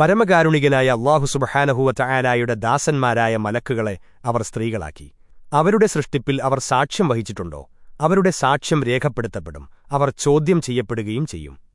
പരമകാരുണികനായ അള്ളാഹു സുബഹാനഹുവ ചായാലായുടെ ദാസന്മാരായ മലക്കുകളെ അവർ സ്ത്രീകളാക്കി. അവരുടെ സൃഷ്ടിപ്പിൽ അവർ സാക്ഷ്യം വഹിച്ചിട്ടുണ്ടോ? അവരുടെ സാക്ഷ്യം രേഖപ്പെടുത്തപ്പെടും. അവർ ചോദ്യം ചെയ്യപ്പെടുകയും ചെയ്യും.